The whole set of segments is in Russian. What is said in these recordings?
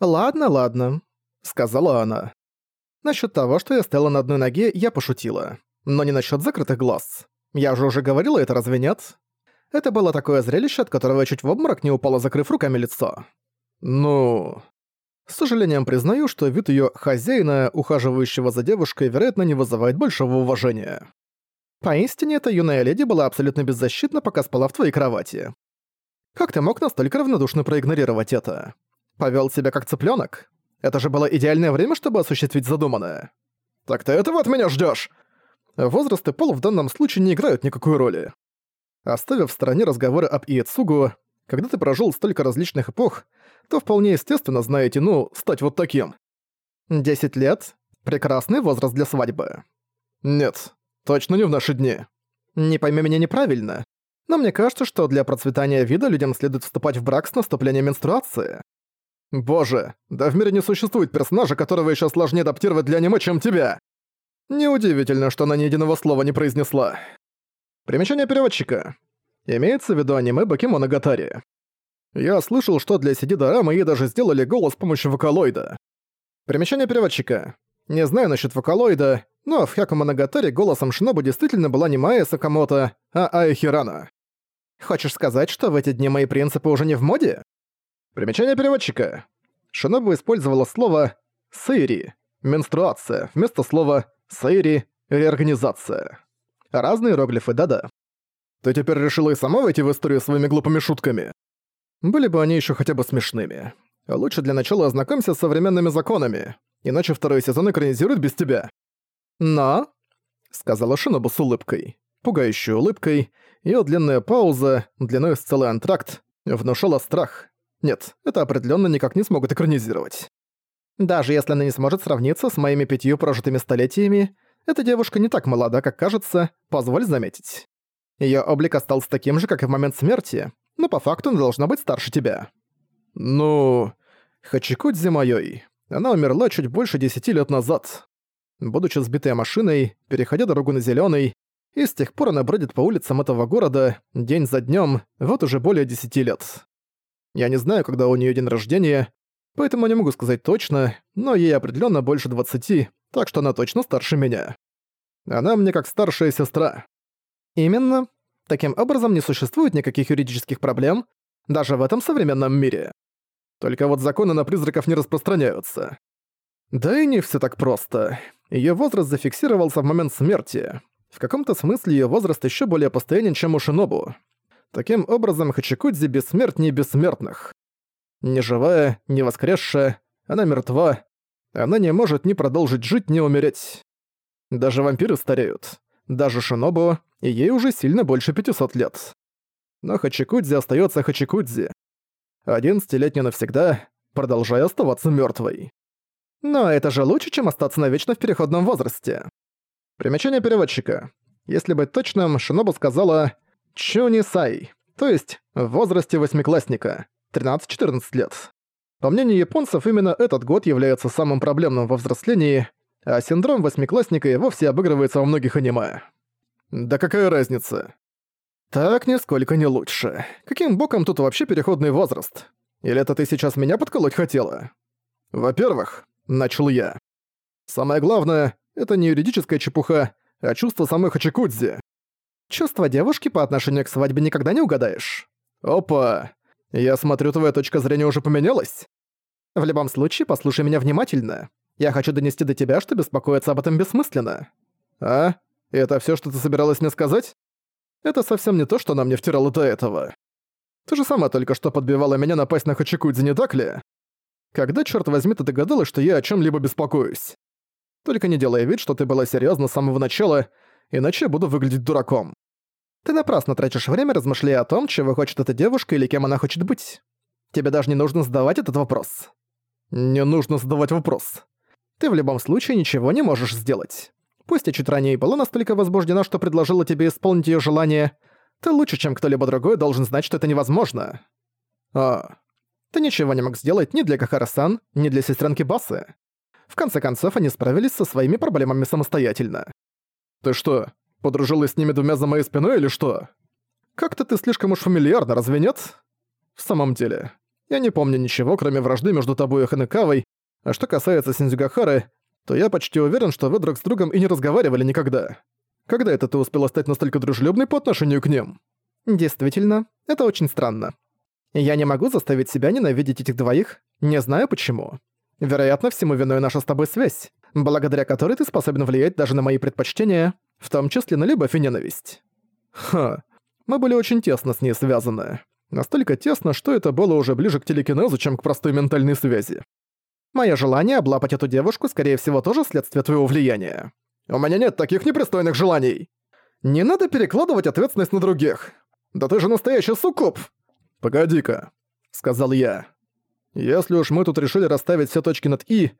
«Ладно, ладно», — сказала она. Насчет того, что я стояла на одной ноге, я пошутила. Но не насчет закрытых глаз. Я же уже говорила это, разве нет? Это было такое зрелище, от которого я чуть в обморок не упала, закрыв руками лицо. Ну... С сожалением признаю, что вид ее хозяина, ухаживающего за девушкой, вероятно, не вызывает большого уважения. Поистине, эта юная леди была абсолютно беззащитна, пока спала в твоей кровати. Как ты мог настолько равнодушно проигнорировать это? Повел себя как цыпленок? Это же было идеальное время, чтобы осуществить задуманное. Так ты этого от меня ждешь? Возраст и пол в данном случае не играют никакой роли. Оставив в стороне разговоры об Иэцугу, когда ты прожил столько различных эпох, то вполне естественно, знаете, ну, стать вот таким. Десять лет — прекрасный возраст для свадьбы. Нет, точно не в наши дни. Не пойми меня неправильно, но мне кажется, что для процветания вида людям следует вступать в брак с наступлением менструации. Боже, да в мире не существует персонажа, которого еще сложнее адаптировать для аниме, чем тебя. Неудивительно, что она ни единого слова не произнесла. Примечание переводчика. Имеется в виду аниме Бакимоногатари. Я слышал, что для CD-дорамы ей даже сделали голос с помощью вокалоида. Примечание переводчика. Не знаю насчет вокалоида, но в Хякумоногатари голосом Шинобу действительно была не Майя Сакамото, а Ая Хирана. Хочешь сказать, что в эти дни мои принципы уже не в моде? Примечание переводчика. Шинобу использовала слово «сейри» — менструация, вместо слова «сейри» — реорганизация. Разные иероглифы, да-да. Ты теперь решила и сама войти в историю своими глупыми шутками? Были бы они еще хотя бы смешными. Лучше для начала ознакомься с современными законами, иначе второй сезон экранизируют без тебя. Но, сказала Шинобу с улыбкой, пугающей улыбкой, ее длинная пауза, длиной с целый антракт, внушала страх. Нет, это определенно никак не смогут экранизировать. Даже если она не сможет сравниться с моими пятью прожитыми столетиями, эта девушка не так молода, как кажется, позволь заметить. Ее облик остался таким же, как и в момент смерти, но по факту она должна быть старше тебя. Ну... Хачикудзи моёй. Она умерла чуть больше десяти лет назад. Будучи сбитой машиной, переходя дорогу на зелёный, и с тех пор она бродит по улицам этого города день за днём, вот уже более десяти лет. Я не знаю, когда у неё день рождения, поэтому не могу сказать точно, но ей определённо больше двадцати, так что она точно старше меня. Она мне как старшая сестра. Именно. Таким образом, не существует никаких юридических проблем, даже в этом современном мире. Только вот законы на призраков не распространяются. Да и не все так просто. Ее возраст зафиксировался в момент смерти. В каком-то смысле ее возраст еще более постоянен, чем у Шинобу. Таким образом, Хачикудзи бессмертнее бессмертных. Не живая, не воскресшая, она мертва. Она не может ни продолжить жить, ни умереть. Даже вампиры стареют. Даже Шинобу, и ей уже сильно больше 500 лет. Но Хачикудзи остается Хачикудзи. Одиннадцатилетняя навсегда, продолжая оставаться мертвой. Но это же лучше, чем остаться навечно в переходном возрасте. Примечание переводчика. Если быть точным, Шинобу сказала «чуни-сай», то есть в возрасте восьмиклассника, 13-14 лет. По мнению японцев, именно этот год является самым проблемным во взрослении, а синдром восьмиклассника и вовсе обыгрывается во многих аниме. Да какая разница? Так нисколько не лучше. Каким боком тут вообще переходный возраст? Или это ты сейчас меня подколоть хотела? Во-первых, начал я. Самое главное, это не юридическая чепуха, а чувство самой Хачикудзи. Чувство девушки по отношению к свадьбе никогда не угадаешь. Опа! Я смотрю, твоя точка зрения уже поменялась. В любом случае, послушай меня внимательно. Я хочу донести до тебя, что беспокоиться об этом бессмысленно. А? Это все, что ты собиралась мне сказать? Это совсем не то, что она мне втирала до этого. Ты же сама только что подбивала меня напасть на Хачикудзи, не так ли? Когда, черт возьми, ты догадалась, что я о чем либо беспокоюсь? Только не делай вид, что ты была серьезна с самого начала, иначе буду выглядеть дураком. Ты напрасно тратишь время, размышляя о том, чего хочет эта девушка или кем она хочет быть. Тебе даже не нужно задавать этот вопрос. Не нужно задавать вопрос ты в любом случае ничего не можешь сделать. Пусть я чуть ранее и была настолько возбуждена, что предложила тебе исполнить её желание, ты лучше, чем кто-либо другой, должен знать, что это невозможно. А, ты ничего не мог сделать ни для Кахара-сан, ни для сестренки Басы. В конце концов, они справились со своими проблемами самостоятельно. Ты что, подружилась с ними двумя за моей спиной или что? Как-то ты слишком уж фамильярна, разве нет? В самом деле, Я не помню ничего, кроме вражды между тобой и Ханекавой, а что касается Синдзюгахары, то я почти уверен, что вы друг с другом и не разговаривали никогда. Когда это ты успела стать настолько дружелюбной по отношению к ним? Действительно, это очень странно. Я не могу заставить себя ненавидеть этих двоих, не знаю почему. Вероятно, всему виной наша с тобой связь, благодаря которой ты способен влиять даже на мои предпочтения, в том числе на любовь и ненависть. Ха, мы были очень тесно с ней связаны. Настолько тесно, что это было уже ближе к телекинезу, чем к простой ментальной связи. Мое желание облапать эту девушку, скорее всего, тоже следствие твоего влияния. У меня нет таких непристойных желаний. Не надо перекладывать ответственность на других. Да ты же настоящий суккуб. Погоди-ка, сказал я. Если уж мы тут решили расставить все точки над «и»,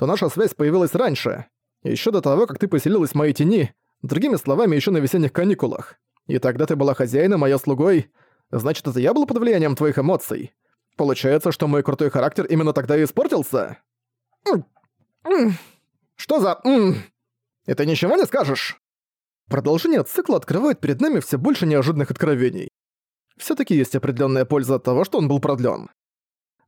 то наша связь появилась раньше, еще до того, как ты поселилась в моей тени, другими словами, еще на весенних каникулах. И тогда ты была хозяином, а я слугой. Значит, это я был под влиянием твоих эмоций. Получается, что мой крутой характер именно тогда и испортился? Что за... Ты ничего не скажешь? Продолжение цикла открывает перед нами все больше неожиданных откровений. все таки есть определенная польза от того, что он был продлен.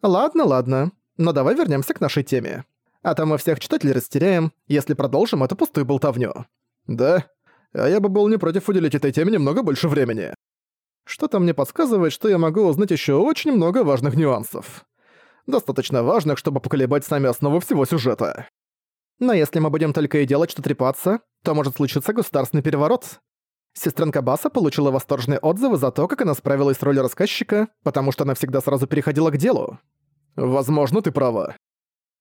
Ладно, ладно, но давай вернемся к нашей теме. А то мы всех читателей растеряем, если продолжим эту пустую болтовню. Да, а я бы был не против уделить этой теме немного больше времени. Что-то мне подсказывает, что я могу узнать еще очень много важных нюансов. Достаточно важных, чтобы поколебать сами основы всего сюжета. Но если мы будем только и делать, что трепаться, то может случиться государственный переворот. Сестренка Баса получила восторженные отзывы за то, как она справилась с ролью рассказчика, потому что она всегда сразу переходила к делу. Возможно, ты права.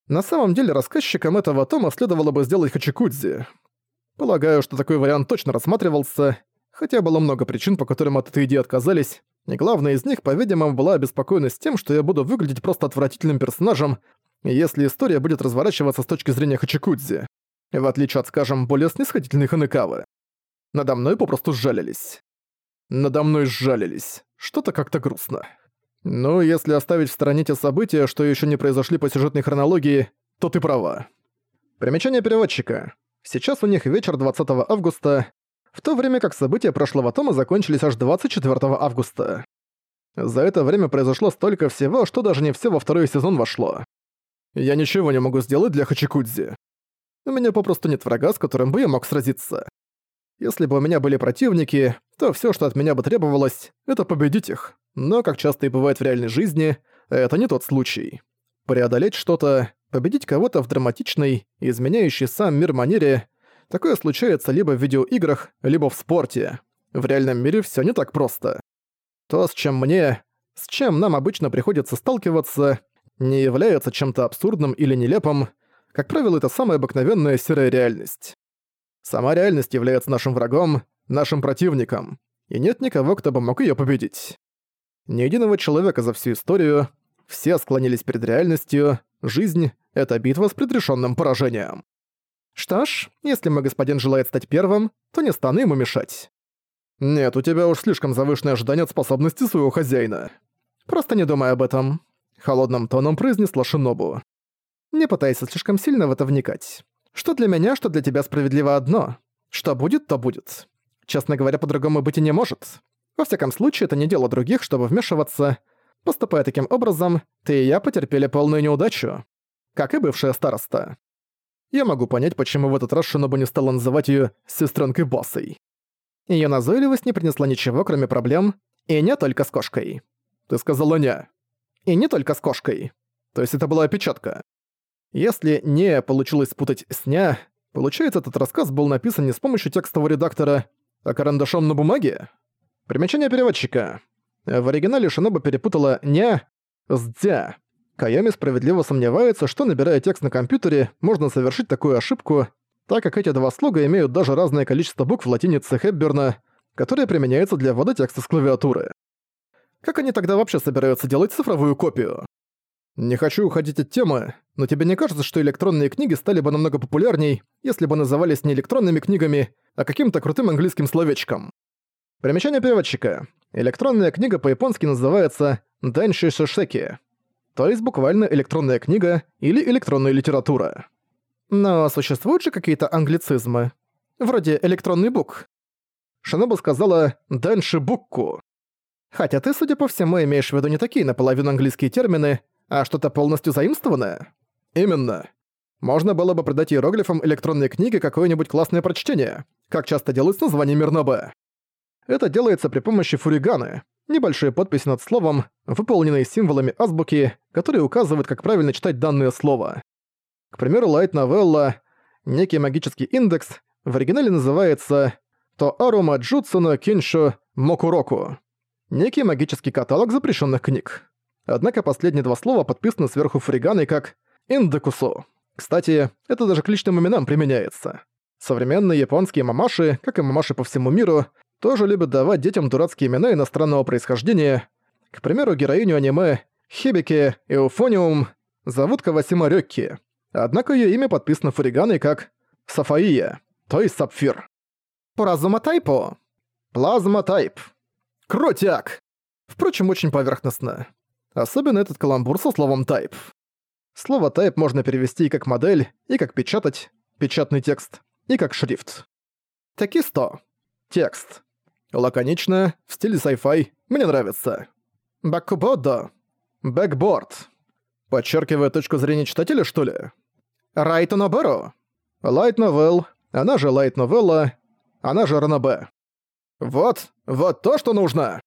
На самом деле, рассказчиком этого тома следовало бы сделать Хачикудзи. Полагаю, что такой вариант точно рассматривался, хотя было много причин, по которым от этой идеи отказались, и главная из них, по-видимому, была обеспокоенность тем, что я буду выглядеть просто отвратительным персонажем, если история будет разворачиваться с точки зрения Хачикудзи, в отличие от, скажем, более снисходительной Ханекавы. Надо мной попросту сжалились. Надо мной сжалились. Что-то как-то грустно. Ну, если оставить в стороне те события, что еще не произошли по сюжетной хронологии, то ты права. Примечание переводчика. Сейчас у них вечер 20 августа, в то время как события прошлого тома закончились аж 24 августа. За это время произошло столько всего, что даже не все во второй сезон вошло. Я ничего не могу сделать для Хачикудзи. У меня попросту нет врага, с которым бы я мог сразиться. Если бы у меня были противники, то все, что от меня бы требовалось, это победить их. Но, как часто и бывает в реальной жизни, это не тот случай. Преодолеть что-то, победить кого-то в драматичной, изменяющей сам мир манере Такое случается либо в видеоиграх, либо в спорте. В реальном мире всё не так просто. То, с чем мне, с чем нам обычно приходится сталкиваться, не является чем-то абсурдным или нелепым. Как правило, это самая обыкновенная серая реальность. Сама реальность является нашим врагом, нашим противником, и нет никого, кто бы мог её победить. Ни единого человека за всю историю, все склонились перед реальностью, жизнь — это битва с предрешенным поражением. Что ж, если мой господин желает стать первым, то не стану ему мешать. Нет, у тебя уж слишком завышенное ожидание от способности своего хозяина. Просто не думай об этом. Холодным тоном произнесла Шинобу. Не пытайся слишком сильно в это вникать. Что для меня, что для тебя справедливо одно. Что будет, то будет. Честно говоря, по-другому быть и не может. Во всяком случае, это не дело других, чтобы вмешиваться. Поступая таким образом, ты и я потерпели полную неудачу. Как и бывшая староста. Я могу понять, почему в этот раз Шинобу не стала называть её сестренкой боссой. Её назойливость не принесла ничего, кроме проблем, и не только с кошкой. Ты сказала «не». И не только с кошкой. То есть это была опечатка. Если «не» получилось спутать с «ня», получается, этот рассказ был написан не с помощью текстового редактора, а карандашом на бумаге? Примечание переводчика. В оригинале Шиноба перепутала «ня» с «дя». Кайоми справедливо сомневается, что, набирая текст на компьютере, можно совершить такую ошибку, так как эти два слога имеют даже разное количество букв в латинице Хепберна, которая применяется для ввода текста с клавиатуры. Как они тогда вообще собираются делать цифровую копию? Не хочу уходить от темы, но тебе не кажется, что электронные книги стали бы намного популярней, если бы назывались не электронными книгами, а каким-то крутым английским словечком? Примечание переводчика. Электронная книга по-японски называется «Данши Шишеки», то есть буквально электронная книга или электронная литература. Но существуют же какие-то англицизмы, вроде электронный бук. Шиноба сказала «данши букку». Хотя ты, судя по всему, имеешь в виду не такие наполовину английские термины, а что-то полностью заимствованное. Именно. Можно было бы придать иероглифам электронной книги какое-нибудь классное прочтение, как часто делают с названием Мирнобе. Это делается при помощи фуриганы, небольшие подписи над словом, выполненные символами азбуки, которые указывают, как правильно читать данное слово. К примеру, Light Novella, некий магический индекс, в оригинале называется Маджутсу но Киншу Мокуроку. Некий магический каталог запрещенных книг. Однако последние два слова подписаны сверху фриганой как «индекусу». Кстати, это даже к личным именам применяется. Современные японские мамаши, как и мамаши по всему миру, тоже любят давать детям дурацкие имена иностранного происхождения. К примеру, героиню аниме Хибике Эуфониум зовут Кавасима Рёкки, однако её имя подписано фуриганой как サファイア, то есть Сапфир. プラズマタイプ. Плазма. Крутяк! Впрочем, очень поверхностно. Особенно этот каламбур со словом «type». Слово «type» можно перевести и как модель, и как печатать, печатный текст, и как шрифт. テキスト. Текст. Лаконично, в стиле sci-fi, мне нравится. バックボード. Backboard. Подчеркивая точку зрения читателя, что ли? Райто Ноберо. Лайт новелл, она же лайт новелла, она же ранобе. Вот, вот то, что нужно!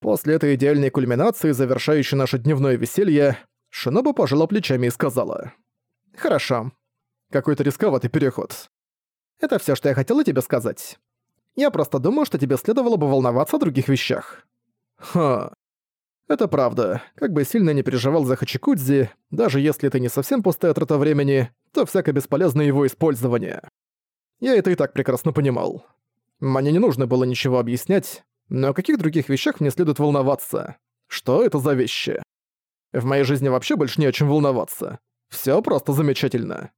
После этой идеальной кульминации, завершающей наше дневное веселье, Шиноба пожала плечами и сказала. «Хорошо. Какой-то рисковатый переход. Это все, что я хотела тебе сказать. Я просто думаю, что тебе следовало бы волноваться о других вещах». «Ха. Это правда. Как бы сильно не переживал за Хачикудзи, даже если это не совсем пустая трата времени, то всяко бесполезно его использование. Я это и так прекрасно понимал. Мне не нужно было ничего объяснять, но о каких других вещах мне следует волноваться? Что это за вещи? В моей жизни вообще больше не о чем волноваться. Всё просто замечательно.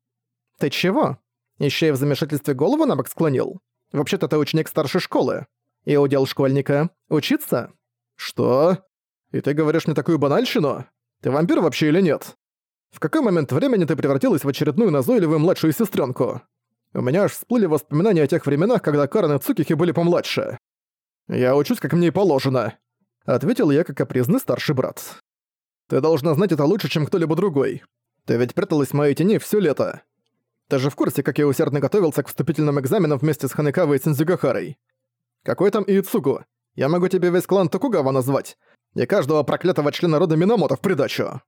Ты чего? Ещё и в замешательстве голову на бок склонил? Вообще-то ты ученик старшей школы. И удел школьника — учиться? Что? И ты говоришь мне такую банальщину? Ты вампир вообще или нет? В какой момент времени ты превратилась в очередную назойливую младшую сестренку? У меня аж всплыли воспоминания о тех временах, когда Карен и Цукихи были помладше. «Я учусь, как мне и положено», — ответил я как капризный старший брат. «Ты должна знать это лучше, чем кто-либо другой. Ты ведь пряталась в моей тени все лето. Ты же в курсе, как я усердно готовился к вступительным экзаменам вместе с Ханекавой и Синдзюгахарой? Какой там Иицугу? Я могу тебе весь клан Токугава назвать, и каждого проклятого члена рода Минамото в придачу».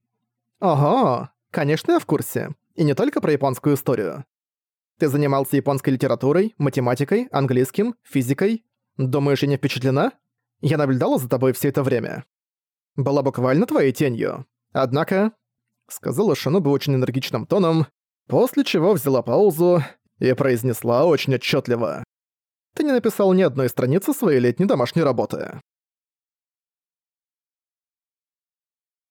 «Ого, конечно, я в курсе. И не только про японскую историю. Ты занимался японской литературой, математикой, английским, физикой, Думаешь, я не впечатлена? Я наблюдала за тобой все это время. Была буквально твоей тенью. Однако...» Сказала Шиноби очень энергичным тоном, после чего взяла паузу и произнесла очень отчетливо. «Ты не написал ни одной страницы своей летней домашней работы».